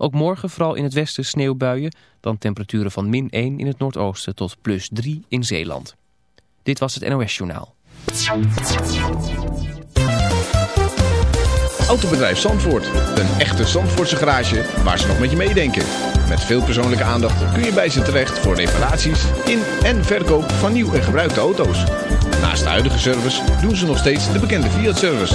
Ook morgen vooral in het westen sneeuwbuien. Dan temperaturen van min 1 in het noordoosten tot plus 3 in Zeeland. Dit was het NOS Journaal. Autobedrijf Zandvoort. Een echte Zandvoortse garage waar ze nog met je meedenken. Met veel persoonlijke aandacht kun je bij ze terecht voor reparaties in en verkoop van nieuw en gebruikte auto's. Naast de huidige service doen ze nog steeds de bekende Fiat-service.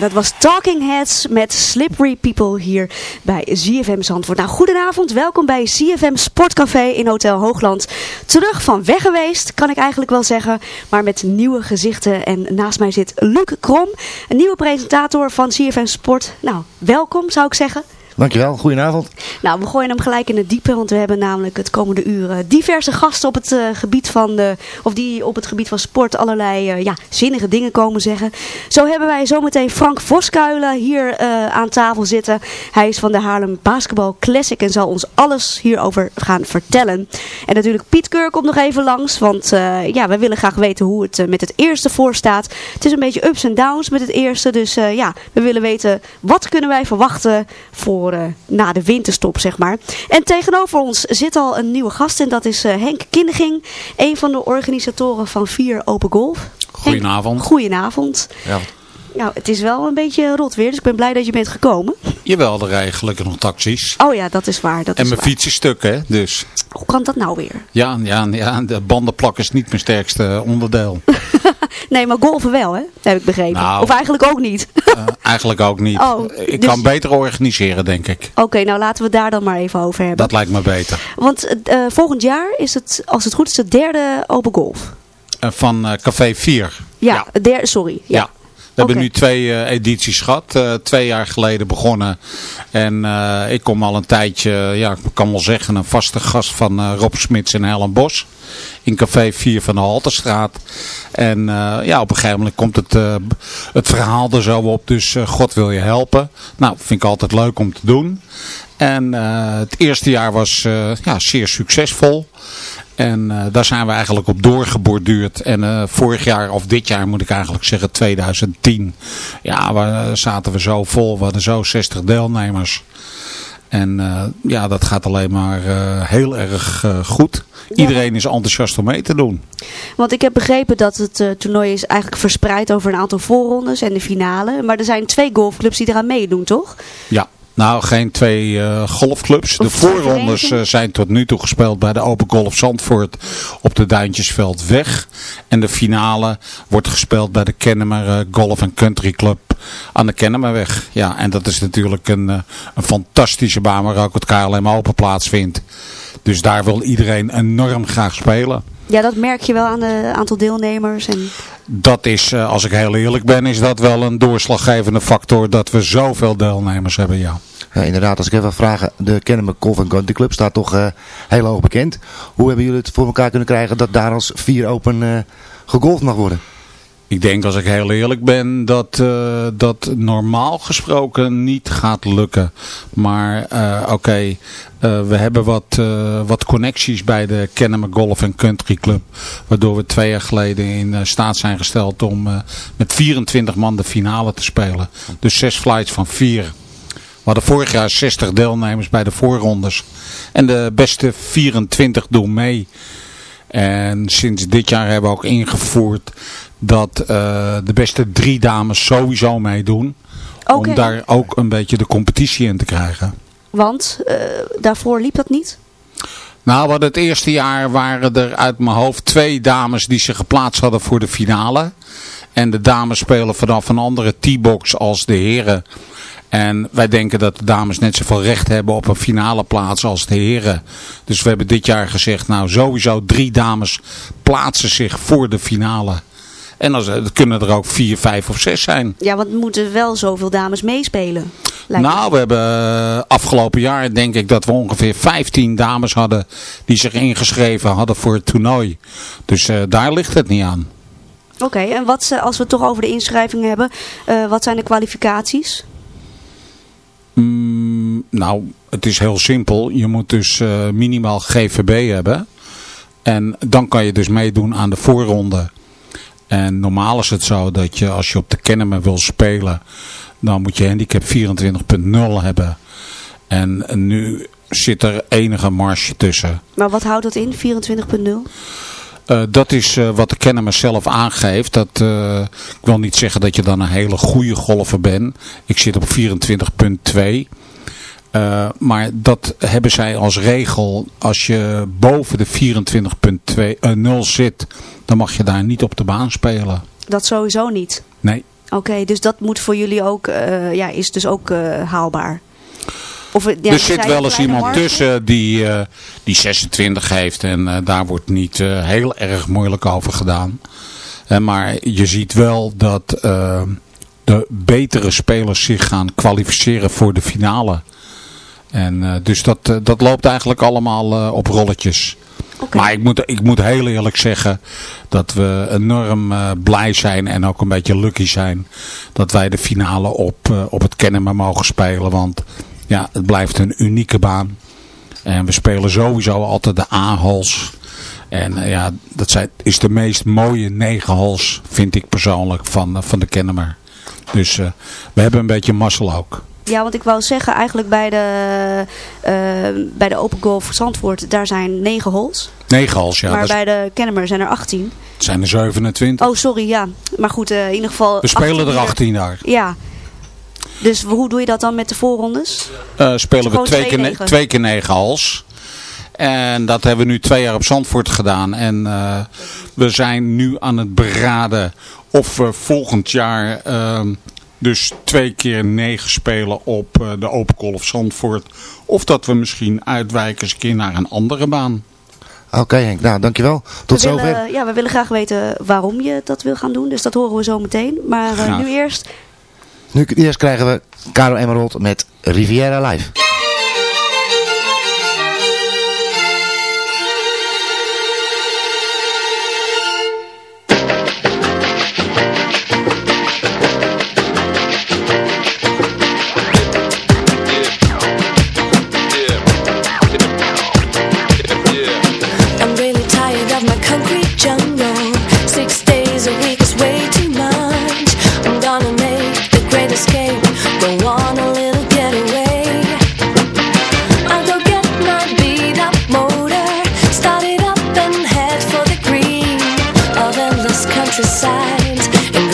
Dat was Talking Heads met Slippery People hier bij ZFM Zandvoort. Nou, goedenavond. Welkom bij ZFM Sportcafé in Hotel Hoogland. Terug van weg geweest, kan ik eigenlijk wel zeggen. Maar met nieuwe gezichten. En naast mij zit Luc Krom, een nieuwe presentator van ZFM Sport. Nou, welkom zou ik zeggen. Dankjewel, goedenavond. Nou, we gooien hem gelijk in het diepe, want we hebben namelijk het komende uur eh, diverse gasten op het eh, gebied van, de, of die op het gebied van sport allerlei eh, ja, zinnige dingen komen zeggen. Zo hebben wij zometeen Frank Voskuilen hier aan tafel zitten. Hij is van de Haarlem Basketball Classic en zal ons alles hierover gaan vertellen. En natuurlijk Piet Keur komt nog even langs, want ja, we willen graag weten hoe het met het eerste voor staat. Het is een beetje ups en downs met het eerste, dus ja, we willen weten wat kunnen wij verwachten voor na de winterstop, zeg maar. En tegenover ons zit al een nieuwe gast en dat is uh, Henk Kindeging, een van de organisatoren van Vier Open Golf. Goedenavond. Henk, goedenavond. Ja. Nou, het is wel een beetje rot weer, dus ik ben blij dat je bent gekomen. Jawel, er rijden gelukkig nog taxis. Oh ja, dat is waar. Dat en is mijn waar. fiets is stuk, hè, dus... Hoe kan dat nou weer? Ja, ja, ja, de bandenplak is niet mijn sterkste onderdeel. nee, maar golven wel, hè? heb ik begrepen. Nou, of eigenlijk ook niet. uh, eigenlijk ook niet. Oh, ik dus... kan beter organiseren, denk ik. Oké, okay, nou laten we het daar dan maar even over hebben. Dat lijkt me beter. Want uh, volgend jaar is het, als het goed is, de derde open golf. Uh, van Café 4. Ja, ja. Der, sorry. ja. ja. We hebben nu twee uh, edities gehad. Uh, twee jaar geleden begonnen. En uh, ik kom al een tijdje, ja, ik kan wel zeggen, een vaste gast van Rob Smits en Helen Bos. In café 4 van de Halterstraat. En ja, op een gegeven moment komt het, het verhaal er zo op. Dus God wil je helpen. Nou, vind ik altijd leuk om te doen. En het eerste jaar was ja, zeer succesvol. En uh, daar zijn we eigenlijk op doorgeborduurd. En uh, vorig jaar, of dit jaar moet ik eigenlijk zeggen, 2010. Ja, waar zaten we zo vol. We hadden zo 60 deelnemers. En uh, ja, dat gaat alleen maar heel erg goed. Ja. Iedereen is enthousiast om mee te doen. Want ik heb begrepen dat het toernooi is eigenlijk verspreid over een aantal voorrondes en de finale. Maar er zijn twee golfclubs die eraan meedoen, toch? Ja. Nou, geen twee uh, golfclubs. De voorrondes uh, zijn tot nu toe gespeeld bij de Open Golf Zandvoort op de Duintjesveld weg. En de finale wordt gespeeld bij de Kennemer uh, Golf Country Club aan de Kennemerweg. Ja, en dat is natuurlijk een, een fantastische baan waar ook het KLM Open plaatsvindt. Dus daar wil iedereen enorm graag spelen. Ja, dat merk je wel aan het aantal deelnemers. En... Dat is, als ik heel eerlijk ben, is dat wel een doorslaggevende factor dat we zoveel deelnemers hebben, ja. Ja, inderdaad, als ik even vragen, de Kennemer Golf Country Club staat toch uh, heel hoog bekend. Hoe hebben jullie het voor elkaar kunnen krijgen dat daar als vier open uh, gegolfd mag worden? Ik denk als ik heel eerlijk ben dat uh, dat normaal gesproken niet gaat lukken. Maar uh, oké, uh, we hebben wat, wat connecties bij de Kennemer Golf Country Club. Waardoor we twee jaar geleden in staat zijn gesteld om met 24 man de finale te spelen. Dus zes flights van vier. We hadden vorig jaar 60 deelnemers bij de voorrondes. En de beste 24 doen mee. En sinds dit jaar hebben we ook ingevoerd dat uh, de beste drie dames sowieso meedoen. Okay. Om daar ook een beetje de competitie in te krijgen. Want uh, daarvoor liep dat niet? Nou, wat het eerste jaar waren er uit mijn hoofd twee dames die zich geplaatst hadden voor de finale. En de dames spelen vanaf een andere T-box als de heren. En wij denken dat de dames net zoveel recht hebben op een finale plaats als de heren. Dus we hebben dit jaar gezegd, nou sowieso drie dames plaatsen zich voor de finale. En dan het kunnen er ook vier, vijf of zes zijn. Ja, want moeten wel zoveel dames meespelen. Nou, me. we hebben afgelopen jaar denk ik dat we ongeveer 15 dames hadden die zich ingeschreven hadden voor het toernooi. Dus uh, daar ligt het niet aan. Oké, okay, en wat, als we het toch over de inschrijving hebben, uh, wat zijn de kwalificaties? Mm, nou, het is heel simpel. Je moet dus uh, minimaal GVB hebben. En dan kan je dus meedoen aan de voorronde. En normaal is het zo dat je als je op de Kennemer wil spelen, dan moet je handicap 24.0 hebben. En nu zit er enige marge tussen. Maar wat houdt dat in, 24.0? Uh, dat is uh, wat de Kennemer zelf aangeeft. Dat, uh, ik wil niet zeggen dat je dan een hele goede golfer bent. Ik zit op 24.2. maar dat hebben zij als regel. Als je boven de 24.0 zit, dan mag je daar niet op de baan spelen. Dat sowieso niet? Nee. Oké, dus dat moet voor jullie ook, eh, ja, is dus ook eh, haalbaar. Of, ja, er zit wel een eens iemand tussen die, eh, die 26 heeft en eh, daar wordt niet eh, heel erg moeilijk over gedaan. Eh, maar je ziet wel dat eh, de betere spelers zich gaan kwalificeren voor de finale. En eh, dus dat, eh, dat loopt eigenlijk allemaal eh, op rolletjes. Maar ik moet, ik moet heel eerlijk zeggen dat we enorm blij zijn en ook een beetje lucky zijn dat wij de finale op, op het Kennemer mogen spelen. Want ja, het blijft een unieke baan. En we spelen sowieso altijd de A-hals. En ja, dat zijn, is de meest mooie negenhals, vind ik persoonlijk, van, van de Kennemer. Dus we hebben een beetje mazzel ook. Ja, want ik wou zeggen, eigenlijk bij de, eh, bij de Open Golf Zandvoort, daar zijn negen holes. Negenhals, ja. maar is- bij de Kennemer zijn er 18. het zijn er 27. Oh, sorry, ja. Maar goed, eh, in ieder geval... we spelen er hier. 18 daar. Ja. Dus hoe doe je dat dan met de voorrondes? Eh, spelen we twee twee keer, ne- negen. twee keer negen hals. En dat hebben we nu twee jaar op Zandvoort gedaan. En we zijn nu aan het beraden of we volgend jaar ehm, dus twee keer negen spelen op eh, de Open Golf Zandvoort. Of dat we misschien uitwijken eens een keer naar een andere baan. Oké Henk, nou dankjewel. Tot we zover. willen, ja, we willen graag weten waarom je dat wil gaan doen. Dus dat horen we zo meteen. Maar eh, nu eerst... Nu eerst krijgen we Caro Emerald met Riviera Live.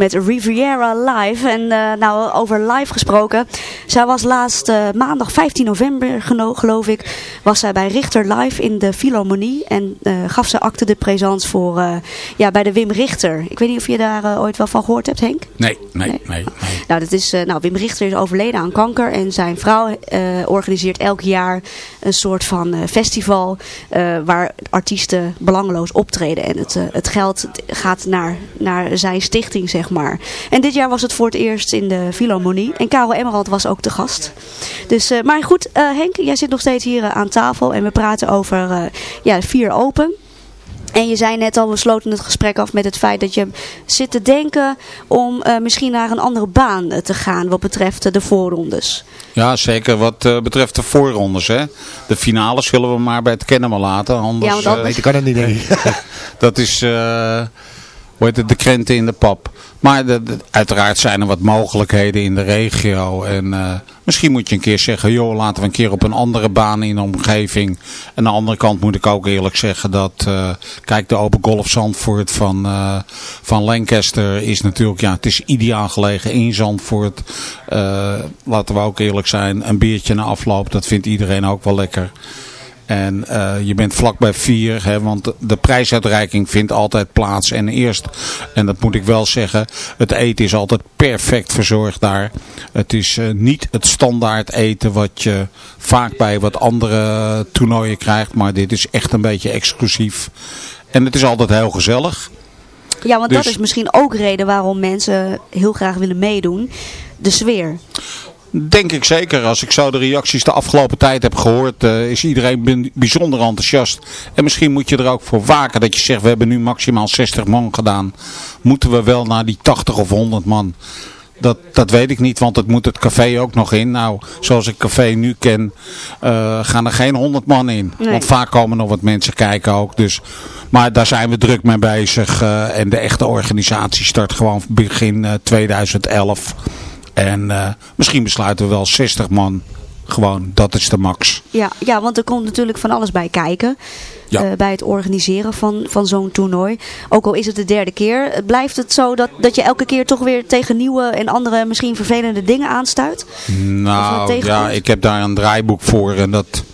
Met Riviera Live. En uh, nou, over live gesproken. Zij was laatst uh, maandag 15 november, geloof ik, was zij bij Richter Live in de Philharmonie. En uh, gaf ze acte de présence voor, ja, bij de Wim Richter. Ik weet niet of je daar ooit wel van gehoord hebt, Henk? Nee, nee, nee. nee, Nou, dat is, nou, Wim Richter is overleden aan kanker. En zijn vrouw organiseert elk jaar een soort van festival waar artiesten belangeloos optreden. En het, het geld gaat naar, naar zijn stichting, zeg maar. En dit jaar was het voor het eerst in de Philharmonie. En Karel Emerald was ook de gast. Dus, maar goed, Henk, jij zit nog steeds hier aan tafel. En we praten over ja, vier open. En je zei net al, we sloten het gesprek af met het feit dat je zit te denken om uh, misschien naar een andere baan te gaan wat betreft de voorrondes. Ja, zeker wat uh, betreft de voorrondes. Hè. De finales zullen we maar bij het kennen maar laten. Anders, ja, want dat... uh, kan het niet. Nee. dat is hoe heet het, de krenten in de pap. Maar uiteraard zijn er wat mogelijkheden in de regio. En uh, misschien moet je een keer zeggen, joh, laten we een keer op een andere baan in de omgeving. Aan de andere kant moet ik ook eerlijk zeggen dat, uh, kijk, de Open Golf Zandvoort van, uh, van Lancaster is natuurlijk, ja, het is ideaal gelegen in Zandvoort. laten we ook eerlijk zijn, een biertje na afloop, dat vindt iedereen ook wel lekker. En uh, je bent vlak bij vier, hè, want de prijsuitreiking vindt altijd plaats. En eerst, en dat moet ik wel zeggen, het eten is altijd perfect verzorgd daar. Het is uh, niet het standaard eten wat je vaak bij wat andere toernooien krijgt. Maar dit is echt een beetje exclusief. En het is altijd heel gezellig. Ja, want dus... dat is misschien ook reden waarom mensen heel graag willen meedoen. De sfeer. Denk ik zeker. Als ik zo de reacties de afgelopen tijd heb gehoord, uh, is iedereen bijzonder enthousiast. En misschien moet je er ook voor waken dat je zegt, we hebben nu maximaal 60 man gedaan. Moeten we wel naar die 80 of 100 man? Dat, dat weet ik niet, want het moet het café ook nog in. Nou, zoals ik café nu ken, uh, gaan er geen 100 man in. Nee. Want vaak komen nog wat mensen kijken ook. Dus, maar daar zijn we druk mee bezig. Uh, en de echte organisatie start gewoon begin 2011. En uh, misschien besluiten we wel 60 man. Gewoon, dat is de max. Ja, ja want er komt natuurlijk van alles bij kijken. Ja. Uh, bij het organiseren van, van zo'n toernooi. Ook al is het de derde keer. Blijft het zo dat, dat je elke keer toch weer tegen nieuwe en andere misschien vervelende dingen aanstuit? Nou ja, ik heb daar een draaiboek voor. En dat,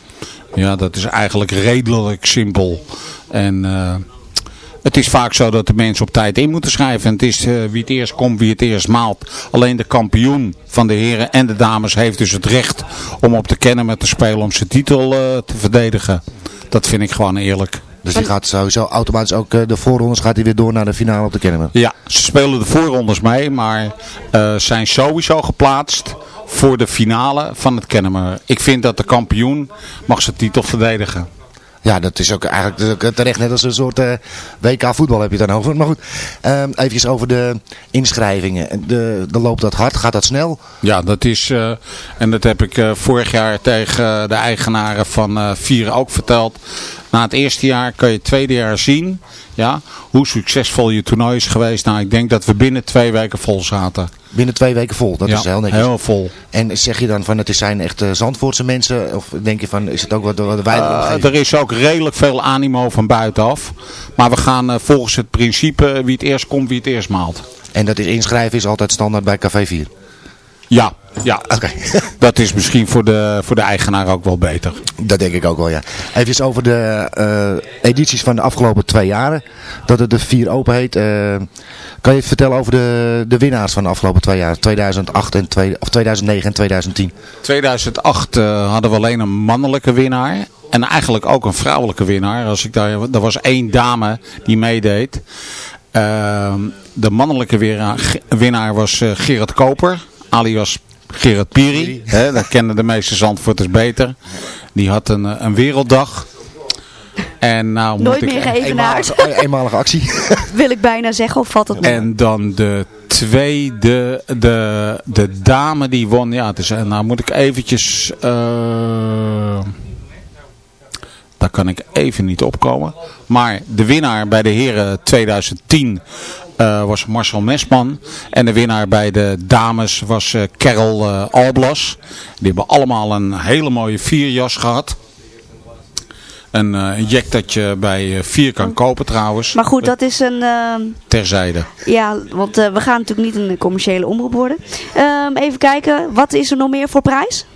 ja, dat is eigenlijk redelijk simpel. En... Uh, het is vaak zo dat de mensen op tijd in moeten schrijven. En het is uh, wie het eerst komt, wie het eerst maalt. Alleen de kampioen van de heren en de dames heeft dus het recht om op de kennen te spelen om zijn titel uh, te verdedigen. Dat vind ik gewoon eerlijk. Dus die gaat sowieso automatisch ook uh, de voorrondes gaat hij weer door naar de finale op de Kennemer? Ja, ze spelen de voorrondes mee, maar zijn sowieso geplaatst voor de finale van het Kennemer. Ik vind dat de kampioen mag zijn titel verdedigen. Ja, dat is ook eigenlijk terecht net als een soort uh, WK voetbal heb je dan over. Maar goed, uh, even over de inschrijvingen. De, de loopt dat hard? Gaat dat snel? Ja, dat is, uh, en dat heb ik uh, vorig jaar tegen de eigenaren van Vieren ook verteld. Na het eerste jaar kan je het tweede jaar zien ja, hoe succesvol je toernooi is geweest. Nou, ik denk dat we binnen twee weken vol zaten. Binnen twee weken vol, dat ja, is heel netjes. heel vol. En zeg je dan van het zijn echt uh, Zandvoortse mensen? Of denk je van, is het ook wat, wat wijdere uh, Er is ook redelijk veel animo van buitenaf. Maar we gaan uh, volgens het principe wie het eerst komt, wie het eerst maalt. En dat is inschrijven is altijd standaard bij Café 4? Ja, ja. Okay. dat is misschien voor de, voor de eigenaar ook wel beter. Dat denk ik ook wel, ja. Even over de uh, edities van de afgelopen twee jaren. Dat het de vier open heet. Uh, kan je het vertellen over de, de winnaars van de afgelopen twee jaar? 2008 en twee, of 2009 en 2010. 2008 uh, hadden we alleen een mannelijke winnaar. En eigenlijk ook een vrouwelijke winnaar. Als ik daar, er was één dame die meedeed. de mannelijke winnaar, winnaar was Gerard Koper alias Gerard Piri. Hè, dat kennen de meeste Zandvoorters beter. Die had een, een werelddag. En nou Nooit moet meer ik... Eenmalige, eenmalige actie. Wil ik bijna zeggen of valt het nog? En dan de tweede, de, de dame die won. Ja, het is, nou moet ik eventjes... Uh, daar kan ik even niet opkomen. Maar de winnaar bij de heren 2010 uh, was Marcel Mesman. En de winnaar bij de dames was uh, Carol uh, Die hebben allemaal een hele mooie vierjas gehad. Een, jack dat je bij vier kan kopen trouwens. Maar goed, dat is een... ehm, Terzijde. Ja, want we gaan natuurlijk niet een commerciële omroep worden. Ehm, even kijken, wat is er nog meer voor prijs?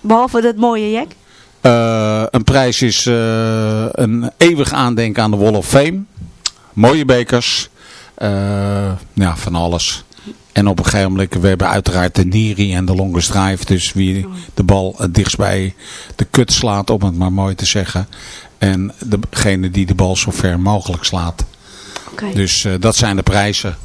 Behalve dat mooie jack? Een prijs is een eeuwig aandenken aan de Wall of Fame. Mooie bekers. Uh, ja, van alles. En op een gegeven moment, we hebben uiteraard de Niri en de Longest Drive. Dus wie de bal het dichtst bij de kut slaat, om het maar mooi te zeggen. En degene die de bal zo ver mogelijk slaat. Okay. Dus dat zijn de prijzen.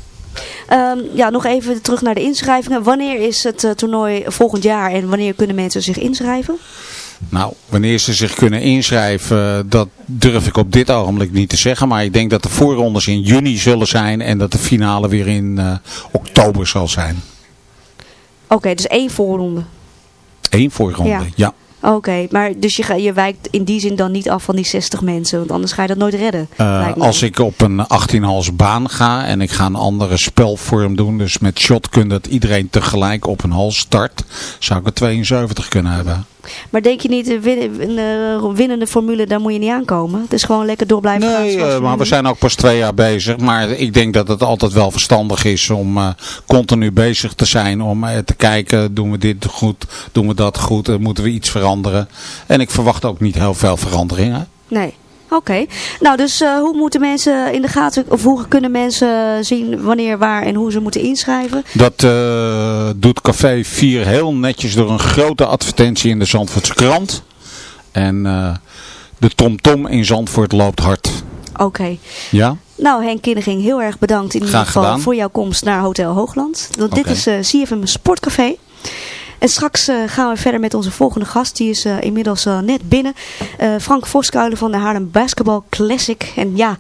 Um, ja, nog even terug naar de inschrijvingen. Wanneer is het uh, toernooi volgend jaar en wanneer kunnen mensen zich inschrijven? Nou, wanneer ze zich kunnen inschrijven, dat durf ik op dit ogenblik niet te zeggen. Maar ik denk dat de voorrondes in juni zullen zijn en dat de finale weer in uh, oktober zal zijn. Oké, okay, dus één voorronde? Eén voorronde, ja. ja. Oké, okay, maar dus je, je wijkt in die zin dan niet af van die 60 mensen, want anders ga je dat nooit redden. Uh, als ik op een 18 hals baan ga en ik ga een andere spelvorm doen, dus met shotgun dat iedereen tegelijk op een hals start, zou ik er 72 kunnen hebben. Maar denk je niet, een uh, winnende formule, daar moet je niet aankomen? Het is gewoon lekker door blijven nee, gaan. Nee, uh, maar we zijn ook pas twee jaar bezig. Maar ik denk dat het altijd wel verstandig is om uh, continu bezig te zijn. Om te kijken, doen we dit goed, doen we dat goed, moeten we iets veranderen. En ik verwacht ook niet heel veel veranderingen. Nee. Oké, okay. nou dus uh, hoe moeten mensen in de gaten, of hoe kunnen mensen zien wanneer, waar en hoe ze moeten inschrijven? Dat uh, doet Café 4 heel netjes door een grote advertentie in de Zandvoortse krant. En uh, de TomTom -tom in Zandvoort loopt hard. Oké. Okay. Ja? Nou Henk Kinniging, heel erg bedankt in ieder geval voor jouw komst naar Hotel Hoogland. Want okay. dit is CFM Sportcafé. En straks uh, gaan we verder met onze volgende gast. Die is uh, inmiddels uh, net binnen. Frank Voskuilen van de Haarlem Basketball Classic. En ja,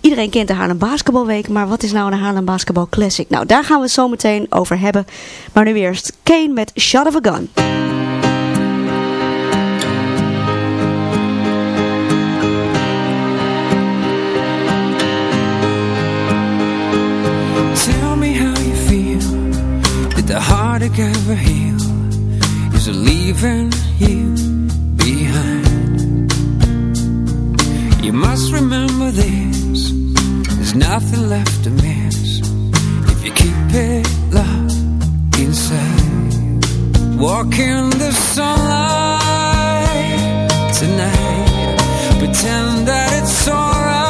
iedereen kent de Haarlem Basketbalweek. Maar wat is nou een Haarlem Basketball Classic? Nou, daar gaan we het zo meteen over hebben. Maar nu eerst Kane met Shot of a Gun. Heartache ever heal? Is leaving you behind? You must remember this There's nothing left to miss If you keep it locked inside Walk in the sunlight tonight Pretend that it's alright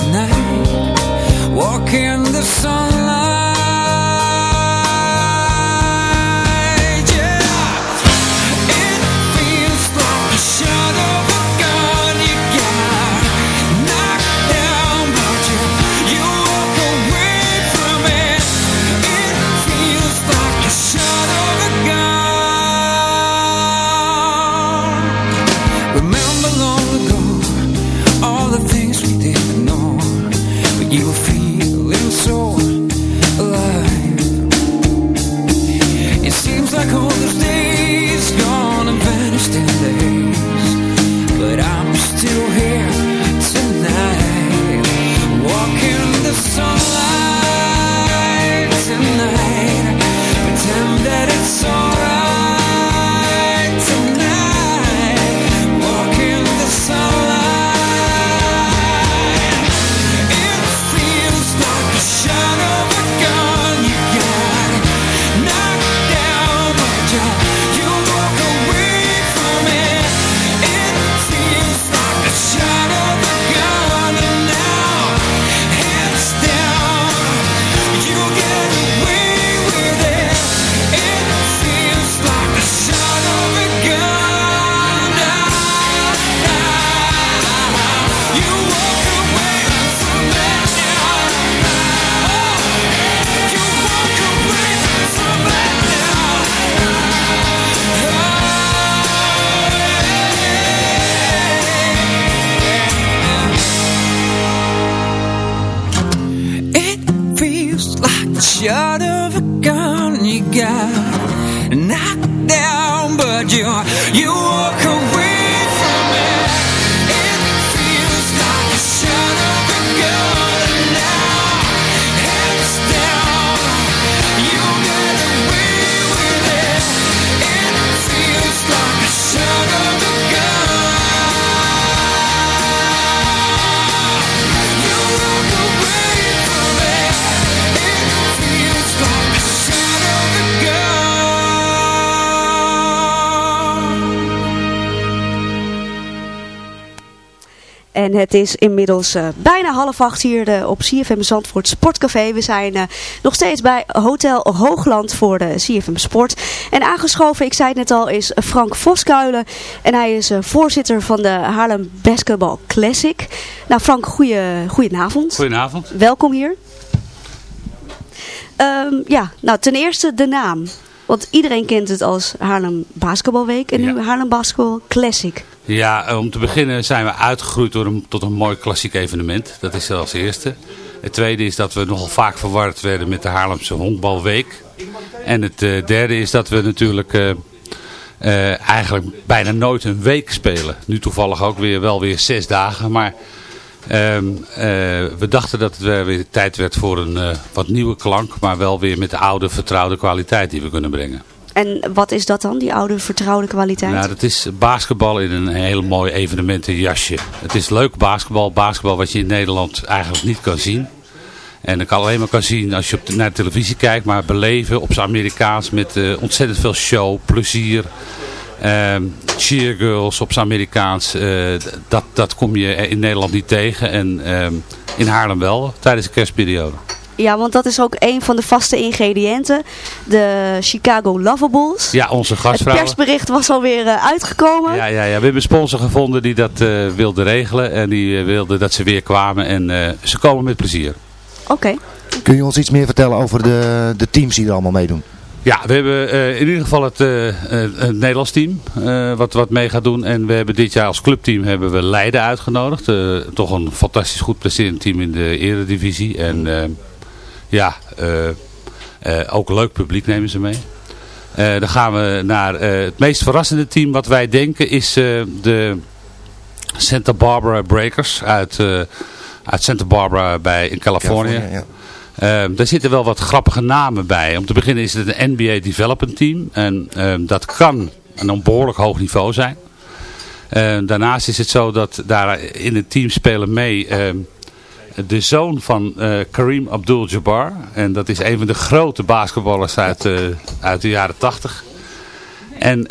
tonight Walk in het is inmiddels uh, bijna half acht hier de, op CFM Zandvoort Sportcafé. We zijn uh, nog steeds bij Hotel Hoogland voor de CFM Sport. En aangeschoven, ik zei het net al, is Frank Voskuilen. En hij is voorzitter van de Haarlem Basketball Classic. Nou Frank, goeie, goedenavond. Goedenavond. Welkom hier. Um, ja, nou ten eerste de naam. Want iedereen kent het als Haarlem Basketbalweek en nu Haarlem Basketball Classic. Ja, om te beginnen zijn we uitgegroeid tot een mooi klassiek evenement. Dat is als eerste. Het tweede is dat we nogal vaak verward werden met de Haarlemse Honkbalweek. En het uh, derde is dat we natuurlijk uh, eigenlijk bijna nooit een week spelen. Nu toevallig ook weer wel weer zes dagen, maar... Uh, we dachten dat het weer tijd werd voor een wat nieuwe klank, maar wel weer met de oude vertrouwde kwaliteit die we kunnen brengen. En wat is dat dan, die oude vertrouwde kwaliteit? Nou, dat is basketbal in een heel mooi evenementenjasje. Het is leuk basketbal, basketbal wat je in Nederland eigenlijk niet kan zien. En ik alleen maar kan zien als je op de, naar de televisie kijkt, maar beleven op zijn Amerikaans met uh, ontzettend veel show, plezier. Um, cheergirls op zijn Amerikaans, uh, dat, dat kom je in Nederland niet tegen. En um, in Haarlem wel, tijdens de kerstperiode. Ja, want dat is ook een van de vaste ingrediënten. De Chicago Lovables. Ja, onze gastvrouw. Het persbericht was alweer uh, uitgekomen. Ja, ja, ja, we hebben een sponsor gevonden die dat uh, wilde regelen. En die uh, wilde dat ze weer kwamen. En ze komen met plezier. Oké. Okay. Kun je ons iets meer vertellen over de, de teams die er allemaal meedoen? Ja, we hebben uh, in ieder geval het, uh, het Nederlands team uh, wat, wat mee gaat doen. En we hebben dit jaar als clubteam hebben we Leiden uitgenodigd. toch een fantastisch goed presterend team in de eredivisie. En ja, ook leuk publiek nemen ze mee. dan gaan we naar het meest verrassende team wat wij denken is de Santa Barbara Breakers uit, uit Santa Barbara bij, in Californië. Ja. Uh, daar zitten wel wat grappige namen bij. Om te beginnen is het een NBA Development Team. En uh, dat kan een behoorlijk hoog niveau zijn. Uh, daarnaast is het zo dat daar in het team spelen mee de zoon van eh, Kareem Abdul-Jabbar. En dat is een van de grote basketballers uit, eh, uit de jaren tachtig. En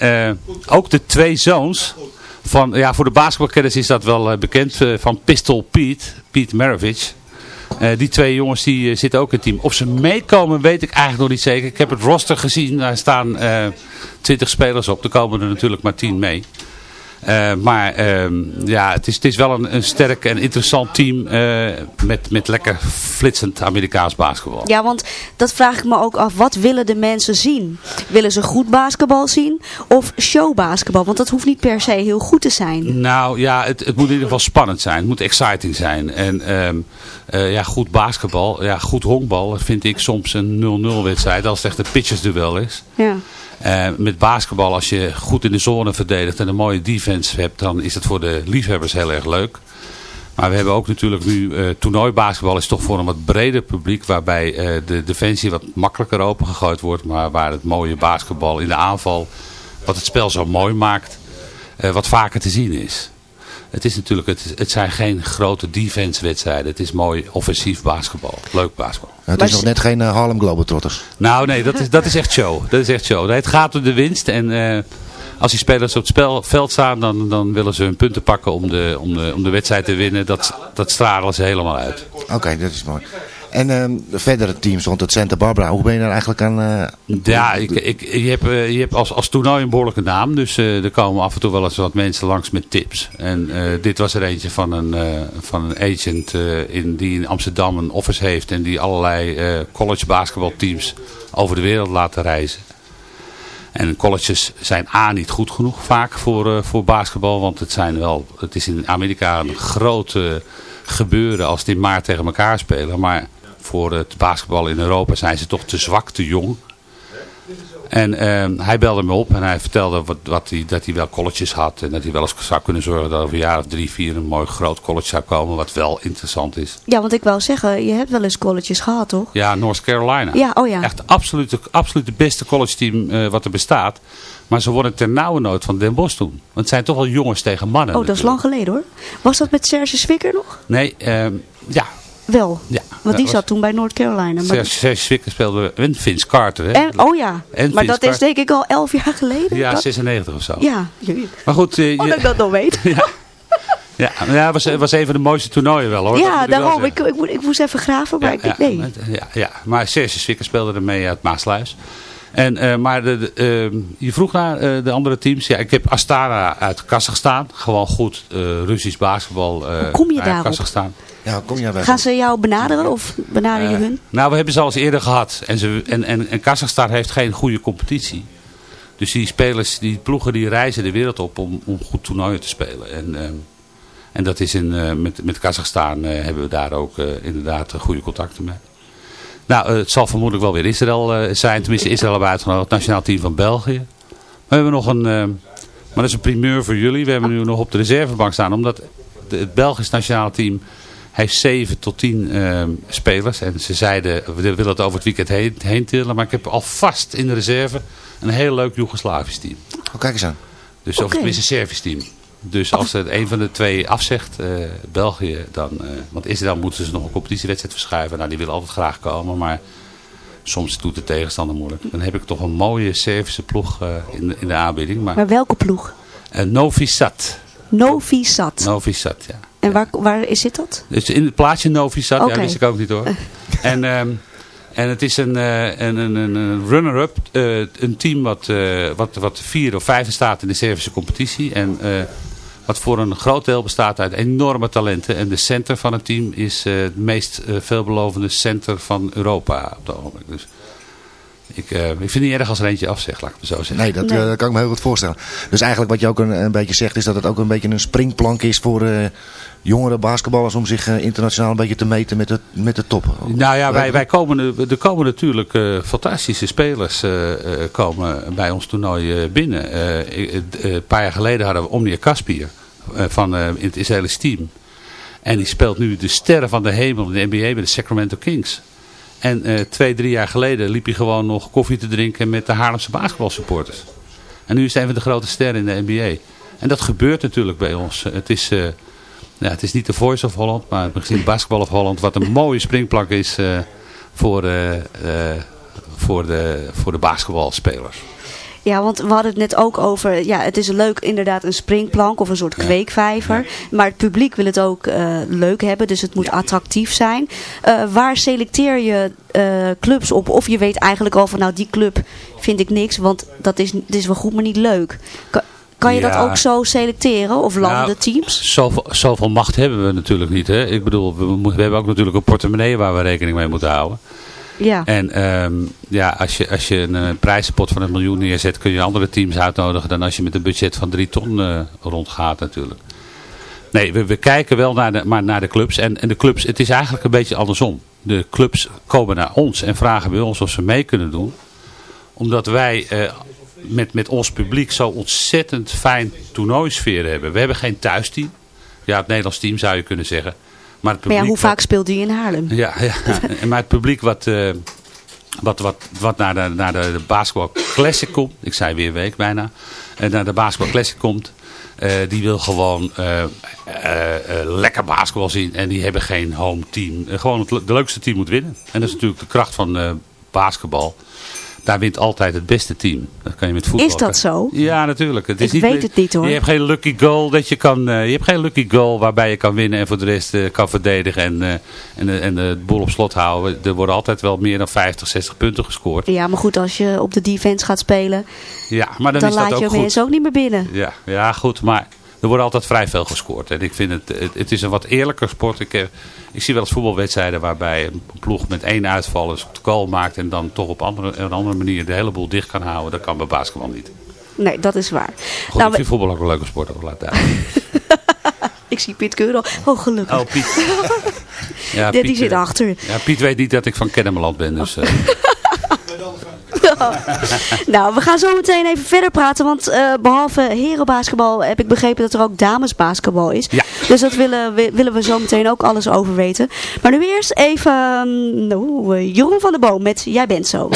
ook de twee zoons van, ja, voor de basketbalkenners is dat wel bekend, van Pistol Pete, Pete Maravich. Uh, die twee jongens die uh, zitten ook in het team. Of ze meekomen weet ik eigenlijk nog niet zeker. Ik heb het roster gezien. Daar staan uh, eh, 20 spelers op. Er komen er natuurlijk maar 10 mee. Uh, maar uh, ja, het is, het is wel een, een sterk en interessant team uh, met, met lekker flitsend Amerikaans basketbal. Ja, want dat vraag ik me ook af. Wat willen de mensen zien? Willen ze goed basketbal zien of showbasketbal? Want dat hoeft niet per se heel goed te zijn. Nou ja, het, het moet in ieder geval spannend zijn. Het moet exciting zijn. En um, ja, goed basketbal, ja, goed honkbal vind ik soms een 0-0 wedstrijd als het echt een pitchersduel is. Ja. Uh, met basketbal, als je goed in de zone verdedigt en een mooie defense hebt, dan is het voor de liefhebbers heel erg leuk. Maar we hebben ook natuurlijk nu uh, toernooibasketbal is toch voor een wat breder publiek. Waarbij uh, de defensie wat makkelijker opengegooid wordt. Maar waar het mooie basketbal in de aanval, wat het spel zo mooi maakt, wat vaker te zien is. Het, is natuurlijk, het, het zijn geen grote defense wedstrijden. Het is mooi offensief basketbal. Leuk basketbal. het is maar nog net geen uh, Harlem Globetrotters. Nou nee, dat is, dat is echt show. Dat is echt show. Het gaat om de winst. En uh, als die spelers op het spel, veld staan, dan, dan willen ze hun punten pakken om de, om de, om de wedstrijd te winnen. Dat, dat stralen ze helemaal uit. Oké, okay, dat is mooi. En uh, verdere teams rond het Santa Barbara, hoe ben je daar eigenlijk aan? Uh, ja, ik, ik, je hebt, uh, je hebt als, als toernooi een behoorlijke naam. Dus er komen af en toe wel eens wat mensen langs met tips. En dit was er eentje van een, van een agent in, die in Amsterdam een office heeft. En die allerlei college basketbalteams over de wereld laten reizen. En colleges zijn A niet goed genoeg vaak voor, voor basketbal. Want het, zijn wel, het is in Amerika een grote gebeuren als die maar tegen elkaar spelen. Maar voor het basketbal in Europa zijn ze toch te zwak, te jong. En uh, hij belde me op en hij vertelde wat, wat hij, dat hij wel colleges had. En dat hij wel eens zou kunnen zorgen dat over een jaar of drie, vier een mooi groot college zou komen. Wat wel interessant is. Ja, want ik wou zeggen, je hebt wel eens colleges gehad, toch? Ja, North Carolina. Ja, oh ja. Echt absoluut, absoluut het beste college team uh, wat er bestaat. Maar ze worden ter nauwe nood van Den Bosch toen. Want het zijn toch wel jongens tegen mannen. Oh, dat is lang geleden hoor. Was dat met Serge Swikker nog? Nee, uh, ja, wel, ja, want die zat toen bij North Carolina. Maar... Serge Swikker speelde en Vince Carter. Hè? En, oh ja, en maar dat Carter. is denk ik al elf jaar geleden. Ja, dat? 96 of zo. Ja, maar goed. Uh, oh, dat ik dat nog weet. ja. Ja, was, was een van de mooiste toernooien wel hoor. Ja, daarom. Ik, ik, moest- ik moest even graven, maar ik ja, nee. ja, ja, maar Serge Swikker speelde er mee uit Maasluis. En, eh, maar de, de, ehm, je vroeg naar eh, de andere teams. Ja, ik heb Astana uit Kazachstan. Gewoon goed Russisch basketbal Hoe kom je uit daarop? Kazachstan. Ja, kom jij weg. Gaan ze jou benaderen of benader je Eh, hun? Nou, we hebben ze al eens eerder gehad. En, ze, en, en, en Kazachstan heeft geen goede competitie. Dus die spelers, die ploegen, die reizen de wereld op om, om goed toernooien te spelen. En, ehm, en dat is in, eh, met, met Kazachstan eh, hebben we daar ook eh, inderdaad goede contacten mee. Nou, het zal vermoedelijk wel weer Israël eh, zijn. Tenminste, Israël hebben we uitgenodigd. Het nationaal team van België. We hebben nog een, ehm, maar dat is een primeur voor jullie. We hebben nu nog op de reservebank staan. Omdat de- het Belgisch nationale team heeft 7 tot 10 ehm, spelers. En ze zeiden, we willen het over het weekend heen, heen tillen. Maar ik heb alvast in de reserve een heel leuk Joegoslavisch team. Oh, kijk eens aan. Dus of Oké. tenminste een Servisch team. Dus als het een van de twee afzegt, eh, België, dan... eh, want Israël moeten ze nog een competitiewedstrijd verschuiven. Nou, die willen altijd graag komen, maar soms doet de tegenstander moeilijk. Dan heb ik toch een mooie Servische ploeg eh, in, de- in de aanbieding. Maar Maar welke ploeg? Novi Sad. Novi Sad. Novi Sad, ja. En waar, waar is zit dat? Dus in het plaatsje Novi Sad, ja, wist ik ook niet hoor. en, ehm, en het is een, eh, een, een, een- een runner-up, eh, een team wat, eh, wat, wat vier of vijf staat in de Servische competitie. En wat voor een groot deel bestaat uit enorme talenten. En de center van het team is het meest veelbelovende center van Europa op het ogenblik. Dus ik, eh, ik vind het niet erg als er eentje afzegt, laat ik het zo zeggen. Nee, dat eh, kan ik me heel goed voorstellen. Dus eigenlijk wat je ook een, een beetje zegt is dat het ook een beetje een springplank is voor eh, jongere basketballers om zich eh, internationaal een beetje te meten met de, met de top. Nou ja, wij, wij komen, er komen natuurlijk eh, fantastische spelers eh, eh, komen bij ons toernooi eh, binnen. Eh, eh, een paar jaar geleden hadden we Omnia Kaspir eh, van eh, in het Israëlische team. En die speelt nu de sterren van de hemel in de NBA bij de Sacramento Kings. En eh, twee, drie jaar geleden liep hij gewoon nog koffie te drinken met de Haarlemse basketbalsupporters. En nu is hij een van de grote sterren in de NBA. En dat gebeurt natuurlijk bij ons. Het is, eh, ja, het is niet de Voice of Holland, maar misschien Basketball of Holland. Wat een mooie springplank is eh, voor, voor, de, voor de basketbalspelers. Ja, want we hadden het net ook over, ja, het is leuk inderdaad een springplank of een soort kweekvijver. Maar het publiek wil het ook eh, leuk hebben, dus het moet attractief zijn. Eh, waar selecteer je eh, clubs op? Of je weet eigenlijk al van, nou die club vind ik niks, want dat is, dat is wel goed, maar niet leuk. Kan, kan je dat ook zo selecteren? Of landen Nou, teams? Zoveel, zoveel macht hebben we natuurlijk niet. Hè? Ik bedoel, we, we hebben ook natuurlijk een portemonnee waar we rekening mee moeten houden. Ja. En ehm, ja, als je, als je een eh, prijzenpot van een miljoen neerzet, kun je andere teams uitnodigen dan als je met een budget van drie ton eh, rondgaat natuurlijk. Nee, we, we kijken wel naar de, maar naar de clubs. En, en de clubs, het is eigenlijk een beetje andersom. De clubs komen naar ons en vragen bij ons of ze mee kunnen doen. Omdat wij eh, met, met ons publiek zo ontzettend fijn toernooisfeer hebben. We hebben geen thuisteam. Ja, het Nederlands team zou je kunnen zeggen. Maar, het Maar ja, publiek hoe wat- vaak speelt die in Haarlem? ja, ja. Maar het publiek wat, eh, wat, wat, wat naar, de, naar de, Basketball Classic komt, ik zei weer week bijna, en naar de Basketball Classic komt, eh, die wil gewoon eh, eh, eh, lekker basketbal zien en die hebben geen home team. Eh, gewoon het, le- de leukste team moet winnen. En dat is natuurlijk de kracht van eh, basketbal. Daar wint altijd het beste team. Dat kan je met voetbal. Is dat zo? Ja, natuurlijk. Het is Ik niet weet het niet, hoor. Je hebt geen lucky goal dat je kan. eh, je hebt geen lucky goal waarbij je kan winnen en voor de rest eh, kan verdedigen en, eh, en, de- en de boel op slot houden. Er worden altijd wel meer dan 50, 60 punten gescoord. Ja, maar goed, als je op de defense gaat spelen, Ja, maar dan, dan, is dat laat ook je goed. ook niet meer binnen. Ja, ja, goed, maar er wordt altijd vrij veel gescoord. En ik vind het, het, het is een wat eerlijker sport. Ik, eh, ik zie wel eens voetbalwedstrijden waarbij een ploeg met één uitval de goal maakt en dan toch op andere, een andere manier de hele boel dicht kan houden. Dat kan bij basketbal niet. Nee, dat is waar. Goed, Nou, ik vind voetbal ook een leuke sport, ook laat. Ik zie Piet Keur al. Oh, gelukkig. Oh, Piet. Ja, Ja, die Piet, zit eh, achter. Ja, Piet weet niet dat ik van Kennemerland ben, dus... eh, nou, we gaan zo meteen even verder praten. Want eh, behalve herenbasketbal heb ik begrepen dat er ook damesbasketbal is. Ja. Dus dat willen we, willen we zo meteen ook alles over weten. Maar nu eerst even eh, Jeroen van der Boom met Jij bent zo.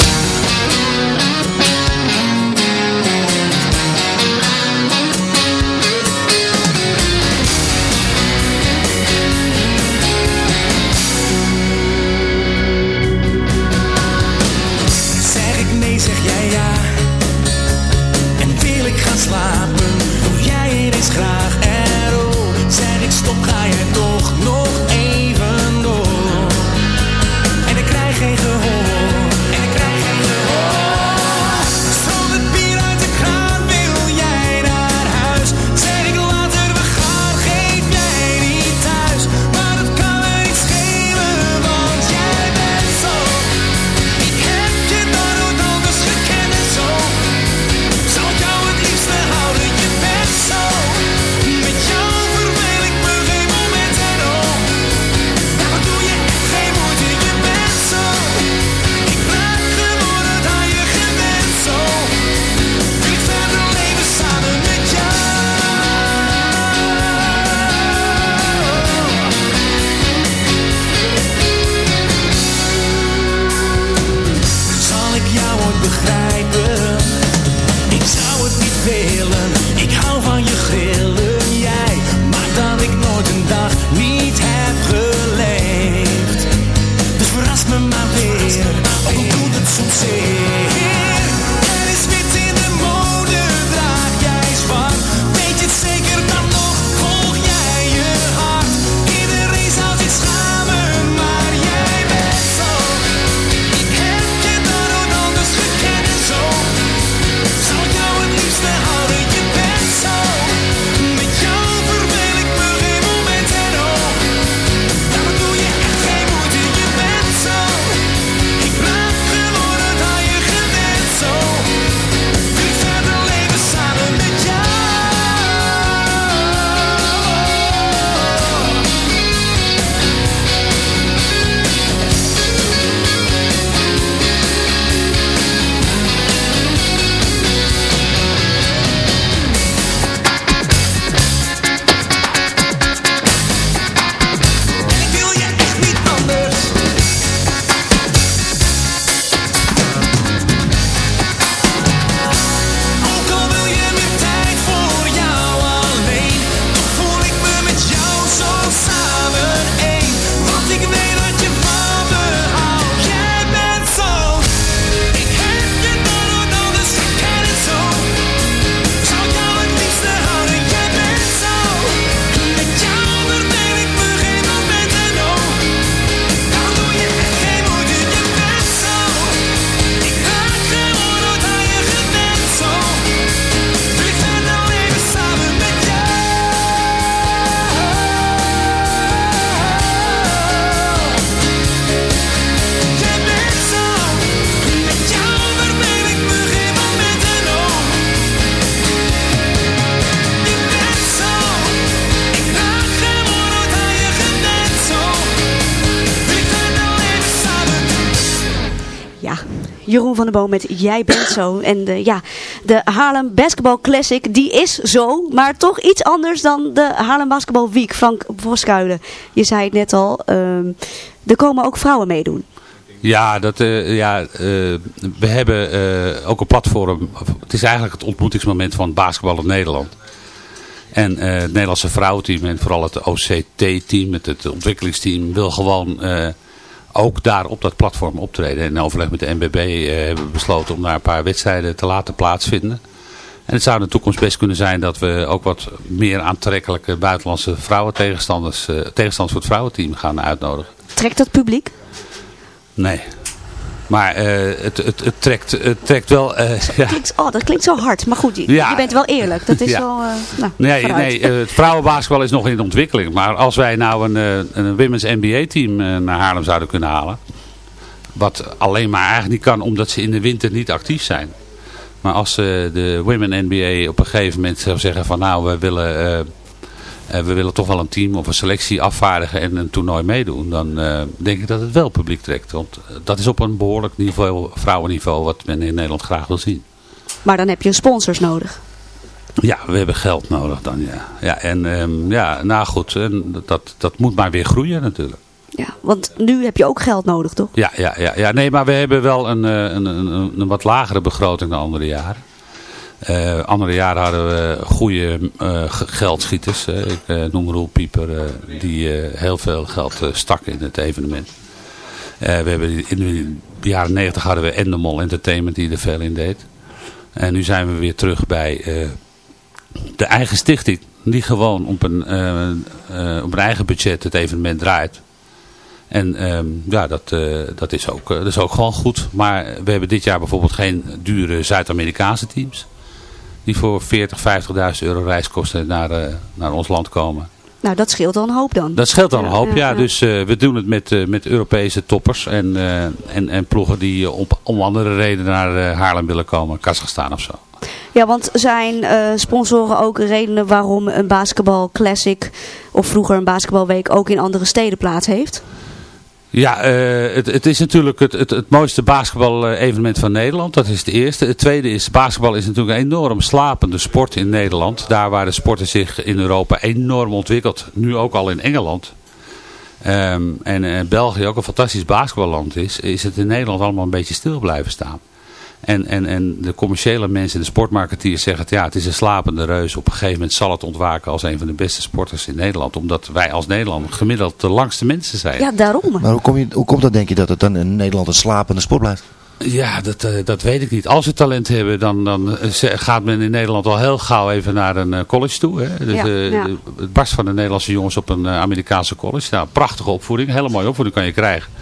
Met Jij bent zo. En ja, de Haarlem Basketball Classic, die is zo, maar toch iets anders dan de Haarlem Basketball Week. Frank Voskuilen, je zei het net al, ehm, er komen ook vrouwen meedoen. Ja, dat, uh, ja uh, we hebben uh, ook een platform. Het is eigenlijk het ontmoetingsmoment van basketbal in Nederland. En het Nederlandse vrouwenteam en vooral het OCT-team, het, het ontwikkelingsteam, wil gewoon ook daar op dat platform optreden. In overleg met de NBB uh, hebben we besloten om daar een paar wedstrijden te laten plaatsvinden. En het zou in de toekomst best kunnen zijn dat we ook wat meer aantrekkelijke buitenlandse vrouwen tegenstanders, uh, tegenstanders voor het vrouwenteam gaan uitnodigen. Trekt dat publiek? Nee. Maar uh, het, het, het, trekt, het trekt wel... Uh, ja. klinkt, oh, dat klinkt zo hard. Maar goed, je, ja. je bent wel eerlijk. Dat is ja. wel... Uh, nou, nee, nee het vrouwenbasketbal is nog in ontwikkeling. Maar als wij nou een, een women's NBA team naar Haarlem zouden kunnen halen... Wat alleen maar eigenlijk niet kan omdat ze in de winter niet actief zijn. Maar als de Women NBA op een gegeven moment zou zeggen van nou we willen uh, we willen toch wel een team of een selectie afvaardigen en een toernooi meedoen, dan uh, denk ik dat het wel publiek trekt. Want uh, dat is op een behoorlijk niveau, vrouwenniveau wat men in Nederland graag wil zien. Maar dan heb je sponsors nodig. Ja, we hebben geld nodig dan, ja. ja en um, ja, nou goed, en dat, dat moet maar weer groeien natuurlijk. Ja, want nu heb je ook geld nodig, toch? Ja, ja, ja, ja. nee, maar we hebben wel een, een, een, een wat lagere begroting dan andere jaren. Uh, andere jaren hadden we goede uh, geldschieters. Ik noem Roel Pieper, die heel veel geld stak in het evenement. we hebben in de jaren 90 hadden we Endemol Entertainment die er veel in deed. En nu zijn we weer terug bij de eigen stichting. Die gewoon op een, op een eigen budget het evenement draait. En um, ja, dat, dat, is ook, dat is ook gewoon goed. Maar we hebben dit jaar bijvoorbeeld geen dure Zuid-Amerikaanse teams die voor 40, 50.000 euro reiskosten naar, uh, naar ons land komen. Nou, dat scheelt dan een hoop dan. Dat scheelt dan een hoop, ja. ja. Dus uh, we doen het met, uh, met Europese toppers en, uh, en, en ploegen die op, om andere redenen naar Haarlem willen komen. Kazachstan of zo. Ja, want zijn sponsoren ook redenen waarom een basketbal classic of vroeger een basketbalweek ook in andere steden plaats heeft? Ja, uh, het, het, is natuurlijk het, het, mooiste basketbal-evenement van Nederland. Dat is het eerste. Het tweede is, basketbal is natuurlijk een enorm slapende sport in Nederland. Daar waar de sporten zich in Europa enorm ontwikkelt. Nu ook al in Engeland. Um, en uh, België ook een fantastisch basketballand is, is het in Nederland allemaal een beetje stil blijven staan. En, en, en de commerciële mensen, de sportmarketeers zeggen, het, ja, het is een slapende reus. Op een gegeven moment zal het ontwaken als een van de beste sporters in Nederland. Omdat wij als Nederland gemiddeld de langste mensen zijn. Ja, daarom. Maar hoe, kom je, hoe komt dat denk je dat het dan in Nederland een slapende sport blijft? Ja, dat, eh, dat weet ik niet. Als ze talent hebben, dan, dan eh, gaat men in Nederland al heel gauw even naar een eh, college toe. Hè? Dus, Ja, eh, Het barst van de Nederlandse jongens op een Amerikaanse college. Nou, prachtige opvoeding, hele mooie opvoeding kan je krijgen.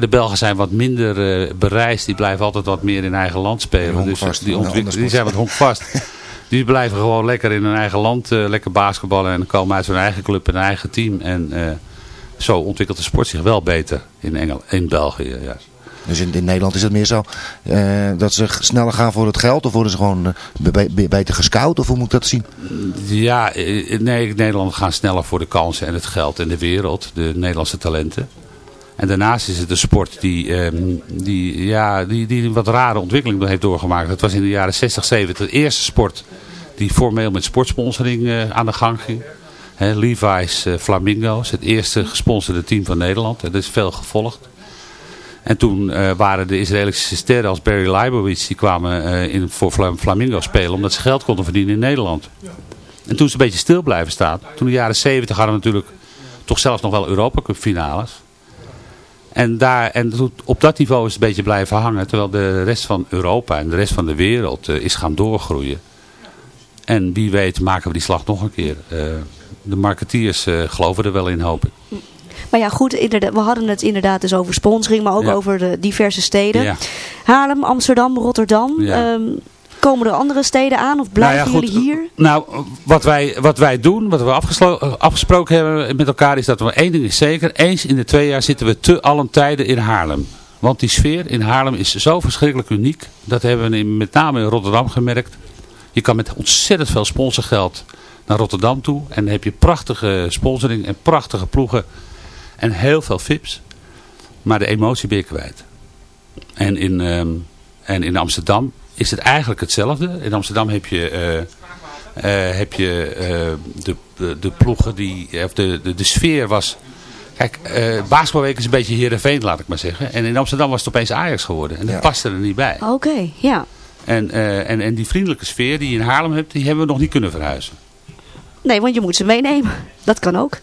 De Belgen zijn wat minder eh, bereisd. Die blijven altijd wat meer in eigen land spelen. Dus honkvast, die, ja, ontwik- anders die zijn wat honkvast. die blijven gewoon lekker in hun eigen land, eh, lekker basketballen. En komen uit hun eigen club en hun eigen team. En eh, zo ontwikkelt de sport zich wel beter in, Engel in België. Ja. Dus in, in Nederland is het meer zo eh, dat ze sneller gaan voor het geld of worden ze gewoon eh, be- be- beter gescout of hoe moet ik dat zien? Ja, eh, nee, Nederland gaan sneller voor de kansen en het geld en de wereld, de Nederlandse talenten. En daarnaast is het een sport die, ehm, die, ja, die, die een wat rare ontwikkeling heeft doorgemaakt. Het was in de jaren 60, 70 de eerste sport die formeel met sportsponsoring eh, aan de gang ging. Hè, Levi's eh, Flamingo's, het eerste gesponsorde team van Nederland. Dat is veel gevolgd. En toen eh, waren de Israëlische sterren als Barry Leibowitz, die kwamen in, voor Flam- Flamingo spelen omdat ze geld konden verdienen in Nederland. En toen ze een beetje stil blijven staan, toen de jaren 70 hadden we natuurlijk toch zelfs nog wel Europa Cup finales. En, daar, en op dat niveau is het een beetje blijven hangen, terwijl de rest van Europa en de rest van de wereld eh, is gaan doorgroeien. En wie weet maken we die slag nog een keer. Eh, de marketeers eh, geloven er wel in, hoop ik. Maar ja, goed, we hadden het inderdaad dus over sponsoring, maar ook Ja. over de diverse steden. Ja. Haarlem, Amsterdam, Rotterdam. Ja. Ehm, komen er andere steden aan of blijven Nou ja, goed, jullie hier? Nou, wat wij, wat wij doen, wat we eh, afgesproken hebben met elkaar, is dat we één ding is zeker. Eens in de twee jaar zitten we te allen tijden in Haarlem. Want die sfeer in Haarlem is zo verschrikkelijk uniek. Dat hebben we in, met name in Rotterdam gemerkt. Je kan met ontzettend veel sponsorgeld naar Rotterdam toe. En dan heb je prachtige sponsoring en prachtige ploegen. En heel veel VIP's. Maar de emotie ben je kwijt. En in, ehm, en in Amsterdam is het eigenlijk hetzelfde. In Amsterdam heb je, eh, eh, heb je eh, de, de, de ploegen die, of de, de, de sfeer was... Kijk, eh basketbalweek is een beetje Heerenveen, laat ik maar zeggen. En in Amsterdam was het opeens Ajax geworden. En dat paste er niet bij. Oké, ja. En, eh, en, en die vriendelijke sfeer die je in Haarlem hebt, die hebben we nog niet kunnen verhuizen. Nee, want je moet ze meenemen. Dat kan ook.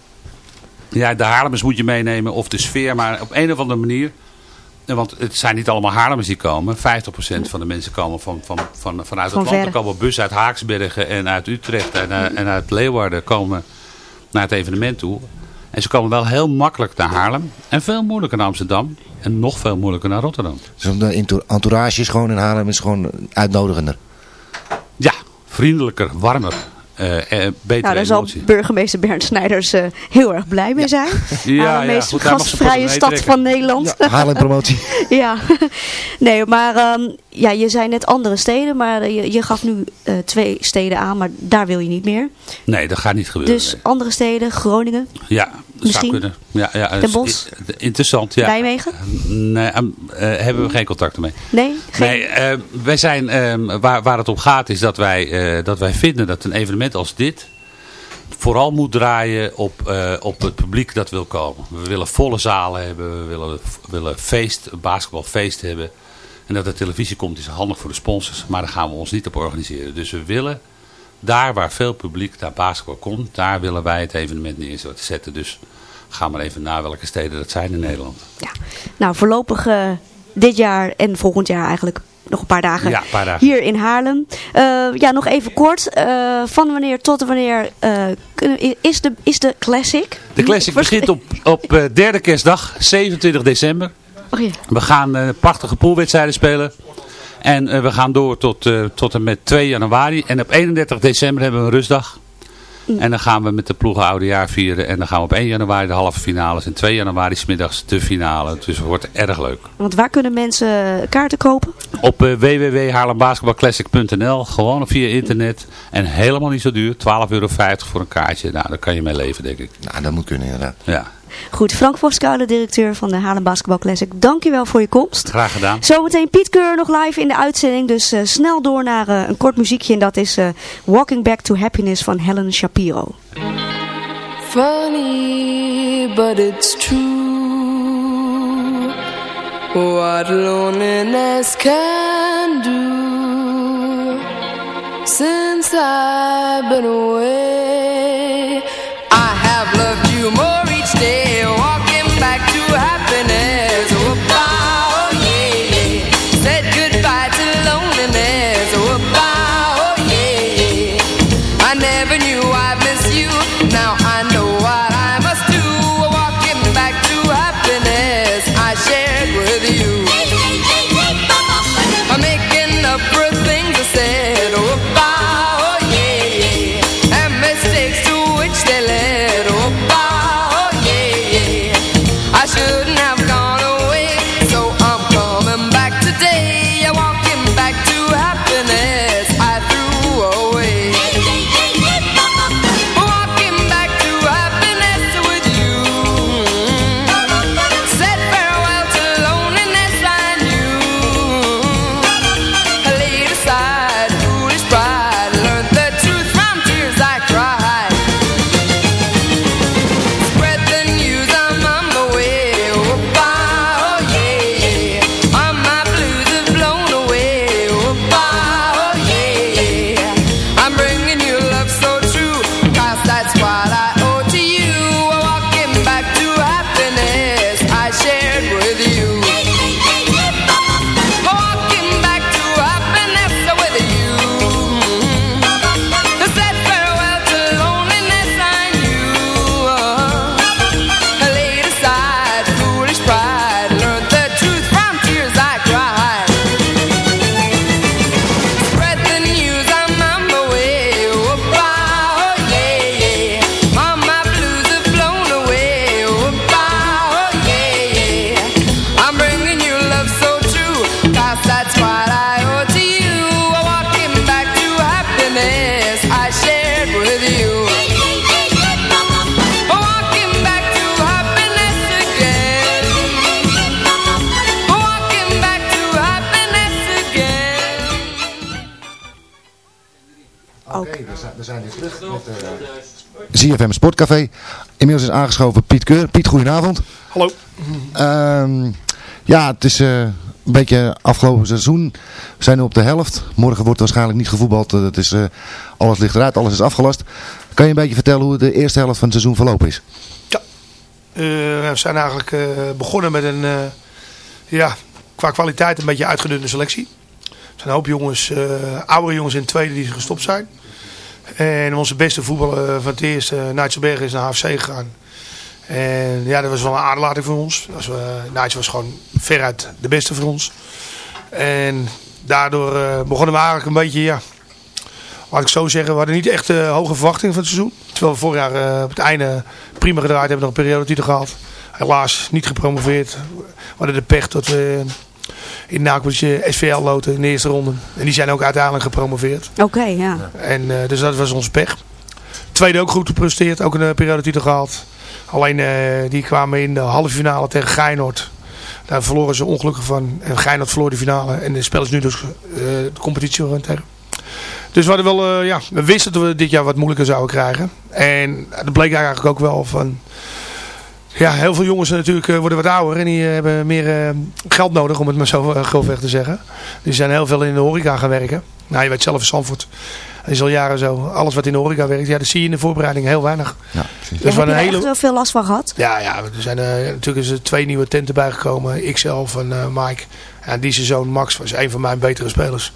Ja, de Haarlemmers moet je meenemen of de sfeer, maar op een of andere manier. Want het zijn niet allemaal Haarlemmers die komen. 50% van de mensen komen van, van, van, vanuit Van het land. ver. Er komen bussen uit Haaksbergen en uit Utrecht en, eh, en uit Leeuwarden komen naar het evenement toe. En ze komen wel heel makkelijk naar Haarlem. En veel moeilijker naar Amsterdam. En nog veel moeilijker naar Rotterdam. Dus de entour- entourage is gewoon in Haarlem is gewoon uitnodigender. Ja, vriendelijker, warmer. Eh eh, betere Nou, daar zal burgemeester Bernd Snijders eh, heel erg blij mee zijn. Ja, de ja, meest goed, gastvrije stad trekken. van Nederland. Ja, Haarlem promotie. ja, nee, maar ehm, ja, je zei net andere steden, maar eh, je, je gaf nu eh, twee steden aan, maar daar wil je niet meer. Nee, dat gaat niet gebeuren. Dus andere steden, Groningen, Ja, dat Misschien? zou kunnen. Ja, ja, Den Bosch? Interessant, ja. Nijmegen? Nee, ehm, eh, hebben we geen contacten mee. Nee? Geen... Nee, eh, wij zijn, ehm, waar, waar het om gaat is dat wij, eh, dat wij vinden dat een evenement als dit vooral moet draaien op, eh, op het publiek dat wil komen. We willen volle zalen hebben, we willen, willen feest, een basketbalfeest hebben. En dat er televisie komt is handig voor de sponsors, maar daar gaan we ons niet op organiseren. Dus we willen daar waar veel publiek naar basketbal komt, daar willen wij het evenement neerzetten. Dus ga maar even naar welke steden dat zijn in Nederland. Nou, voorlopig eh, dit jaar en volgend jaar eigenlijk nog een paar dagen, Ja, een paar dagen. hier in Haarlem. Eh, ja, nog even kort. eh, van wanneer tot wanneer eh, is, de, is de Classic? De Classic begint op, op derde kerstdag, 27 december. Oh ja. We gaan prachtige poolwedstrijden spelen. En we gaan door tot, tot en met 2 januari. En op 31 december hebben we een rustdag. En dan gaan we met de ploegen oudejaar vieren. En dan gaan we op 1 januari de halve finales. En 2 januari 's middags de finale. Dus het wordt erg leuk. Want waar kunnen mensen kaarten kopen? Op uh, www.haarlembasketbalclassic.nl Gewoon via internet. En helemaal niet zo duur. 12,50 euro voor een kaartje. Nou, daar kan je mee leven, denk ik. Nou, dat moet kunnen inderdaad. Ja, Goed, Frank Voskuilen, directeur van de Haarlem Basketball Classic. Dankjewel voor je komst. graag gedaan. Zometeen Piet Keur nog live in de uitzending. Dus eh, snel door naar eh, een kort muziekje. En dat is eh, Walking Back to Happiness van Helen Shapiro. Funny, but it's true. What loneliness can do. Since I've been away, ZFM Sportcafé. Inmiddels is aangeschoven Piet Keur. Piet, goedenavond. Hallo. Ehm, ja, het is eh, een beetje afgelopen seizoen. We zijn nu op de helft. Morgen wordt waarschijnlijk niet gevoetbald. Eh, Dat is, eh, alles ligt eruit, alles is afgelast. Kan je een beetje vertellen hoe de eerste helft van het seizoen verlopen is? Eh, we zijn eigenlijk begonnen met een, ja, qua kwaliteit een beetje uitgedunde selectie. Er zijn een hoop jongens, oudere jongens in het tweede die gestopt zijn. En onze beste voetballer van het eerste, uh, Nijtselberg, is naar HFC gegaan. En ja, dat was wel een aderlating voor ons. Dat was, uh, gewoon veruit de beste voor ons. En daardoor eh, begonnen we eigenlijk een beetje, ja, laat ik zo zeggen, we hadden niet echt eh, hoge verwachtingen van het seizoen. Terwijl we vorig jaar eh, op het einde prima gedraaid hebben, nog een periodetitel gehaald. Helaas niet gepromoveerd. We hadden de pech dat we in Naakwoordje SVL loten in de eerste ronde. En die zijn ook uiteindelijk gepromoveerd. Oké, ja. En, eh, dus dat was onze pech. Tweede ook goed gepresteerd, ook een uh, periodetitel gehaald. Alleen eh, die kwamen in de halve finale tegen Geinoord. Daar verloren ze ongelukkig van. En Geinoord verloor de finale. En het spel is nu dus eh, de competitie gewoon tegen. Dus we, hadden wel, eh, ja, we wisten dat we dit jaar wat moeilijker zouden krijgen. En dat bleek eigenlijk ook wel van... Ja, heel veel jongens natuurlijk eh, worden wat ouder en die eh, hebben meer eh, geld nodig, om het maar zo uh, grofweg te zeggen. Die zijn heel veel in de horeca gaan werken. Nou, je weet zelf in Zandvoort. Dat is al jaren zo. Alles wat in de horeca werkt, ja, dat zie je in de voorbereiding heel weinig. Ja, dus Ja, heb je een er hele... echt wel veel last van gehad? Ja, ja, er zijn eh, natuurlijk is er twee nieuwe tenten bijgekomen. XL van eh, Mike. En die zijn zoon Max was een van mijn betere spelers.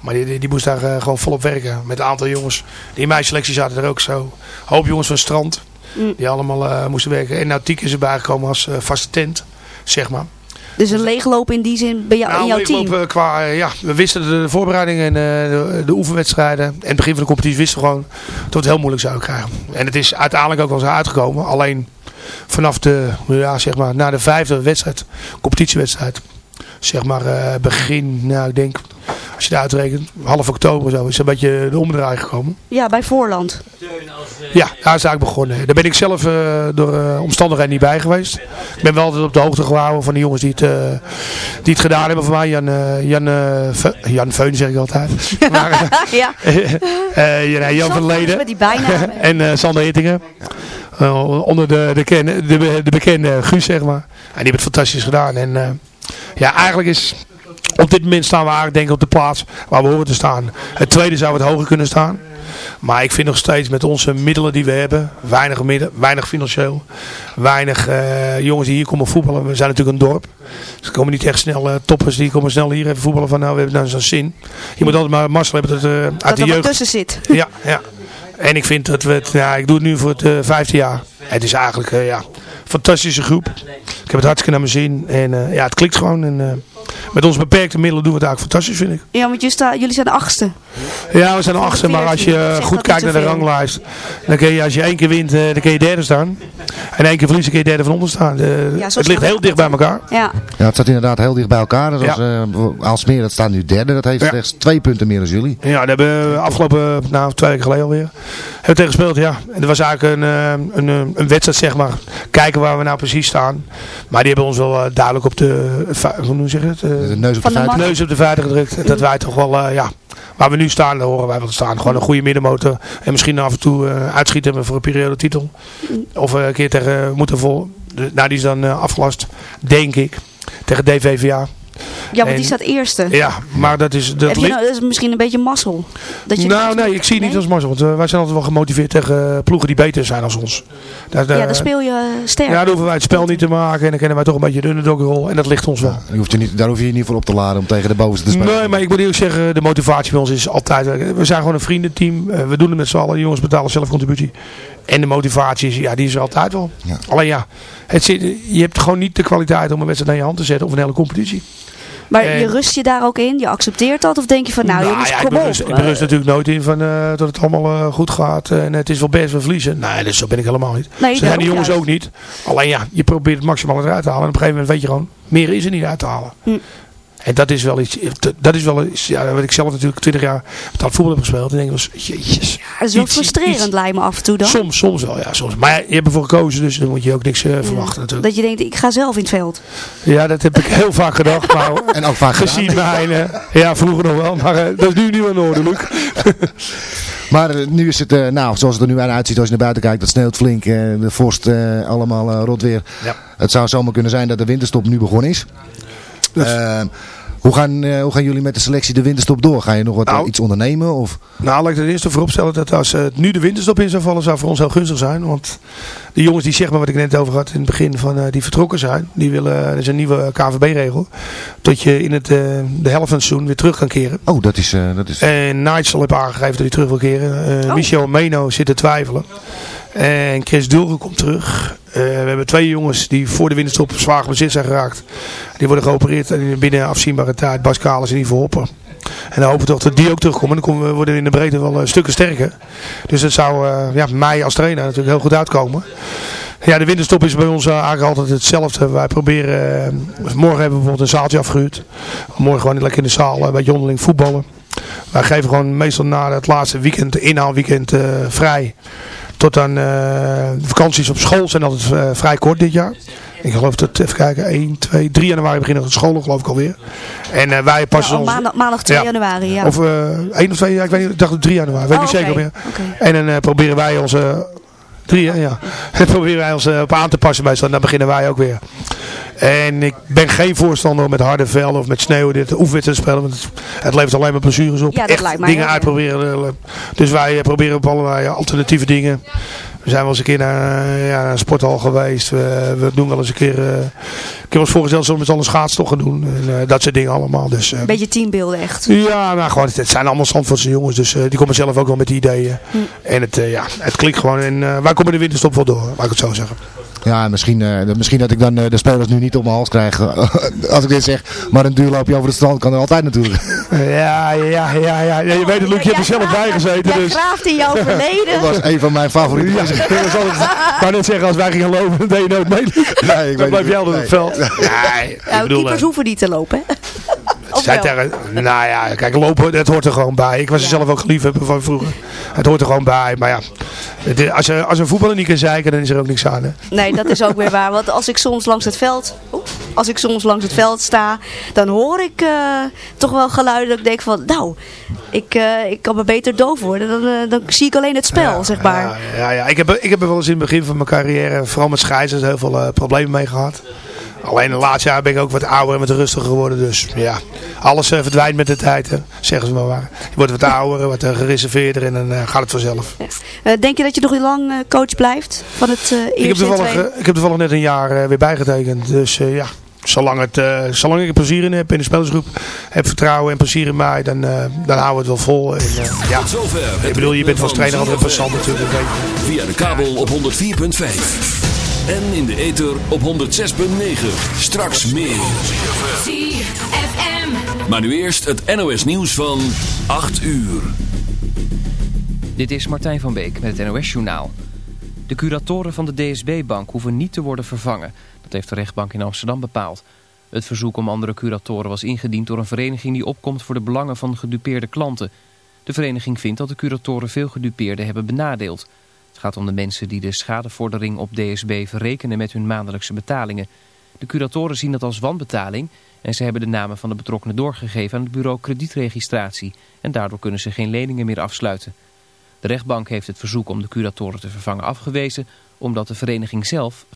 Maar die, die, die moest daar gewoon volop werken. Met een aantal jongens. Die in mijn selectie zaten er ook zo. Een hoop jongens van Strand. Mm. Die allemaal eh, moesten werken. En Nautiek is erbij gekomen als eh, vaste tent. Zeg maar. Dus een leegloop in die zin bij jou, in jouw team? leeglopen qua, eh, ja, we wisten de voorbereidingen en eh, de, de oefenwedstrijden. En het begin van de competitie wisten we gewoon dat we het heel moeilijk zouden krijgen. En het is uiteindelijk ook wel zo uitgekomen. Alleen vanaf de, ja, zeg maar, na de vijfde wedstrijd, competitiewedstrijd. Zeg maar eh, begin, nou ik denk, als je het uitrekent, half oktober zo, is een beetje de omdraai gekomen. Ja, bij Voorland. Ja, daar is eigenlijk begonnen. Daar ben ik zelf eh, door eh, omstandigheden niet bij geweest. Ik ben wel altijd op de hoogte gehouden van de jongens die het, die het gedaan hebben voor mij. Jan, Jan, Jan Veun zeg ik altijd. Maar, ja. ja, Jan van Leden. Met die en Sander Hittingen. Onder de, de, ken, de, de bekende Guus, zeg maar. En die hebben het fantastisch gedaan. En ja, eigenlijk is... Op dit moment staan we eigenlijk denk ik op de plaats waar we horen te staan. Het tweede zou wat hoger kunnen staan. Maar ik vind nog steeds met onze middelen die we hebben, weinig, midden, weinig financieel, weinig eh, jongens die hier komen voetballen. We zijn natuurlijk een dorp. Dus er komen niet echt snel eh, toppers die komen snel hier even voetballen van nou we hebben nou zo'n zin. Je moet altijd maar Marcel hebben dat eh, uit Dat de jeugd. tussen zit. Ja, ja. En ik vind dat we het, ja, ik doe het nu voor het vijfde jaar. Het is eigenlijk, ja, fantastische groep. Ik heb het hartstikke naar mijn zin. En eh, ja, het klikt gewoon. En eh, met onze beperkte middelen doen we het eigenlijk fantastisch, vind ik. Ja, want jullie, staan, jullie zijn de achtste. Ja, we zijn de achtste, maar als je eh, goed dat kijkt naar de ranglijst, dan kun je als je één keer wint, eh, dan kun je derde staan. En één keer verliezen, kun je derde van onder staan. De- Ja, zo het ligt heel dicht bij elkaar. Ja. Ja, het staat inderdaad heel dicht bij elkaar. Dat Ja. was, eh, Aalsmeer, dat staat nu derde. Dat heeft Ja. slechts twee punten meer dan jullie. Ja, daar hebben we afgelopen, nou, twee weken geleden alweer, hebben we tegen gespeeld, ja. En dat was eigenlijk een, eh, een, eh, een wedstrijd, zeg maar. Kijken waar we nou precies staan. Maar die hebben ons wel eh, duidelijk op de, hoe zeg je het? Eh, De neus op Van de de neus op de gedrukt. Dat wij toch wel, eh, ja, waar we nu staan, daar horen wij wel te staan. Gewoon een goede middenmotor. En misschien af en toe eh, uitschieten hebben voor een periodetitel. Of eh, een keer tegen moeten vol. de- Nou, die is dan eh, afgelast, denk ik. Tegen DVVA. Ja, want En- die staat eerste. Ja, maar dat is... Dat Heb je ligt- nou, dat is misschien een beetje mazzel. Dat je nou, nee, ik zie het niet als mazzel. Want eh, wij zijn altijd wel gemotiveerd tegen eh, ploegen die beter zijn als ons. Dat, eh, ja, dan speel je eh, sterk. ja, dan hoeven wij het spel niet te maken. En dan kennen wij toch een beetje de underdog-rol. En dat ligt ons wel. Je hoeft je niet, daar hoef je je niet voor op te laden om tegen de bovenste te spelen. Nee, maar ik moet eerlijk zeggen, de motivatie bij ons is altijd... eh, We zijn gewoon een vriendenteam. Eh, We doen het met z'n allen. De jongens betalen zelf contributie. En de motivatie is, ja, die is er altijd wel. Ja. Alleen ja, het zit, je hebt gewoon niet de kwaliteit om een wedstrijd naar je hand te zetten. Of een hele competitie. Maar en- je rust je daar ook in? Je accepteert dat? Of denk je van, nou, jongens, ja, ik kom op. berust, ik berust natuurlijk nooit in van, eh, dat het allemaal eh, goed gaat. En het is wel best, we verliezen. Nee, dus zo ben ik helemaal niet. Nee, Zo zijn die jongens juist. ook niet. Alleen ja, je probeert het maximaal eruit te halen. En op een gegeven moment weet je gewoon, meer is er niet uit te halen. Hm. En dat is wel iets, dat is wel iets, ja, wat ik zelf natuurlijk 20 jaar betaald voetbal heb gespeeld. En denk ik jeetjes. Ja, dat is wel Iets- frustrerend, iets- lijkt me af en toe dan. Soms, soms wel, ja, soms. Maar ja, je hebt ervoor gekozen, dus dan moet je ook niks eh, verwachten natuurlijk. Dat je denkt, ik ga zelf in het veld. Ja, dat heb ik heel vaak gedacht. Maar En ook vaak gezien mijn, eh, ja, vroeger nog wel. Maar eh, dat is nu niet meer nodig, Luc. Maar nu is het, nou, zoals het er nu aan uitziet als je naar buiten kijkt, het sneeuwt flink, de vorst, eh, allemaal rot weer. Ja. Het zou zomaar kunnen zijn dat de winterstop nu begonnen is. Dus- Eh, hoe, gaan, eh, hoe gaan jullie met de selectie de winterstop door? Ga je nog wat, Nou. iets ondernemen? Of? Nou, laat ik het eerst vooropstellen dat als eh, het nu de winterstop in zou vallen, zou voor ons heel gunstig zijn. Want de jongens die zeg maar wat ik net over had in het begin van eh, die vertrokken zijn, die willen, er is een nieuwe KVB-regel, dat je in het, eh, de helft van het seizoen weer terug kan keren. Oh, dat is... eh, dat is... En Nigel heeft aangegeven dat hij terug wil keren. Eh, Michel Meno zit te twijfelen. En Chris Dulgen komt terug. Eh, we hebben twee jongens die voor de winterstop zwaar geblesseerd zijn geraakt. Die worden geopereerd en binnen afzienbare tijd. Bas Kalis en Ivo. En dan hopen we toch dat die ook terugkomen. Dan komen we, worden we in de breedte wel eh, stukken sterker. Dus dat zou eh, ja, mij als trainer natuurlijk heel goed uitkomen. Ja, de winterstop is bij ons eigenlijk altijd hetzelfde. Wij proberen, morgen hebben we bijvoorbeeld een zaaltje afgehuurd. Morgen gewoon lekker in de zaal, een beetje onderling voetballen. Wij geven gewoon meestal na het laatste weekend, inhaalweekend, vrij. Tot aan eh, de vakanties op school zijn altijd eh, vrij kort dit jaar. Ik geloof dat, even kijken, 1, 2, 3 januari beginnen de scholen geloof ik alweer. En eh, wij passen Ja, ons... maandag, maandag 2 Ja. januari, ja. Of eh 1 of 2, ja, ik weet niet, ik dacht het 3 januari, weet Oh, ik niet zeker meer. En dan eh, proberen wij onze... Drie, hè? ja. Dan proberen wij ons op aan te passen bij en dan beginnen wij ook weer. En ik ben geen voorstander om met harde velden of met sneeuw dit oefenwedstrijd te spelen. Want het, levert alleen maar blessures op. Ja, Echt dingen uitproberen. eh, Dus wij eh, proberen op allerlei alternatieve dingen. We zijn wel eens een keer naar, eh, ja, een sporthal geweest. We, we doen wel eens een keer... eh, ik heb ons voorgesteld om met z'n allen schaatstochten doen. En, dat soort dingen allemaal. Dus, beetje teambeelden echt. ja, maar gewoon, het, het zijn allemaal Zandvoortse jongens, dus die komen zelf ook wel met die ideeën. Hm. En het, ja, het klikt gewoon en wij komen de winterstop wel door, laat ik het zo zeggen. Ja, misschien, eh, misschien dat ik dan eh, de spelers nu niet op mijn hals krijg als ik dit zeg. Maar een duurloopje over de strand kan er altijd natuurlijk. Ja, ja, ja, ja. ja je weet het, Luc, je hebt er zelf bij gezeten. Jij Dus. graaft in jouw verleden. Dat was een van mijn favoriete Ja, wedstrijden. dat was altijd- ik wou net zeggen, als wij gingen lopen, dan deed je nooit mee. Nee, ik dan blijf jij altijd op het veld. Ik Nou, bedoel, keepers eh, hoeven niet te lopen, hè? Zij tegen, nou ja, kijk, lopen, dat hoort er gewoon bij. Ik was er zelf ook liefhebber van vroeger. Het hoort er gewoon bij, maar ja. het als, er, als een voetballer niet kan zeiken, dan is er ook niks aan. Hè. Nee, dat is ook weer waar. Want als ik soms langs het veld, als ik soms langs het veld sta, dan hoor ik eh, toch wel geluiden dat ik denk van, nou, ik, eh, ik kan me beter doof worden. Dan, eh, dan zie ik alleen het spel, zeg maar. Ja, ja, ja. Ik, heb, ik heb er wel eens in het begin van mijn carrière, vooral met scheidsers, heel veel problemen mee gehad. Alleen de laatste jaar ben ik ook wat ouder en wat rustiger geworden. Dus ja, alles eh, verdwijnt met de tijd, hè. zeggen ze maar waar. Je wordt wat ouder, wat eh, gereserveerder en dan eh, gaat het vanzelf. Eh, denk je dat je nog heel lang coach blijft van het eh Ik heb, toevallig, ik heb toevallig net een jaar weer bijgetekend. Dus eh, ja, zolang, het, eh, zolang ik er plezier in heb in de spelersgroep, heb vertrouwen en plezier in mij, dan, eh, dan houden we het wel vol. En, eh, ja. Ik bedoel, je bent als trainer van altijd interessant natuurlijk. Via de kabel op 104.5. En in de ether op 106.9. Straks meer. Maar nu eerst het NOS nieuws van 8 uur. Dit is Martijn van Beek met het NOS-journaal. De curatoren van de DSB-bank hoeven niet te worden vervangen. Dat heeft de rechtbank in Amsterdam bepaald. Het verzoek om andere curatoren was ingediend door een vereniging die opkomt voor de belangen van gedupeerde klanten. De vereniging vindt dat de curatoren veel gedupeerden hebben benadeeld. Gaat om de mensen die de schadevordering op DSB verrekenen met hun maandelijkse betalingen. De curatoren zien dat als wanbetaling en ze hebben de namen van de betrokkenen doorgegeven aan het bureau kredietregistratie. En daardoor kunnen ze geen leningen meer afsluiten. De rechtbank heeft het verzoek om de curatoren te vervangen afgewezen omdat de vereniging zelf